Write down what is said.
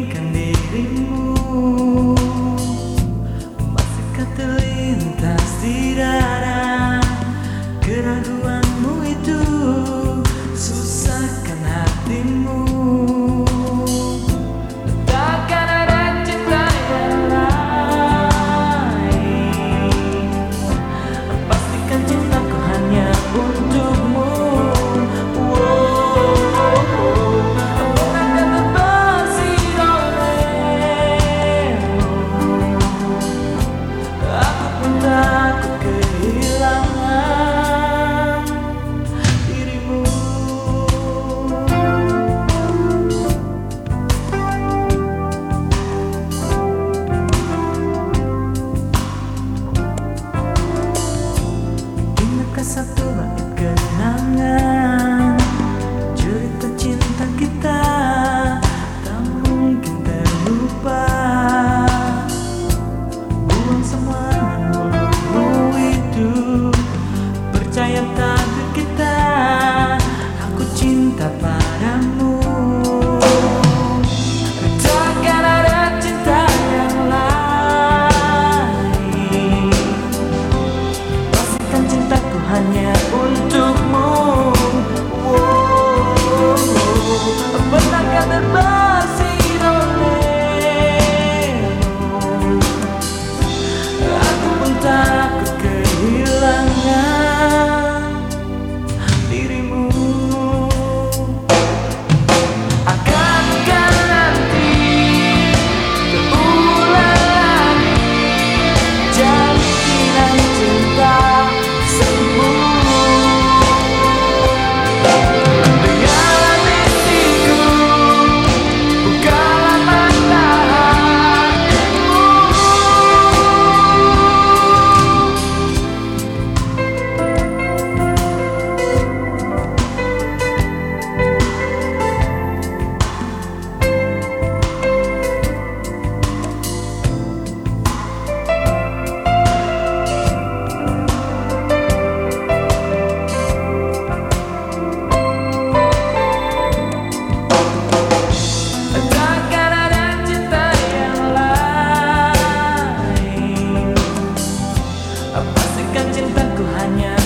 inginkan dirimu. Masihkah terlintas di darah keraguan? Cintaku hanya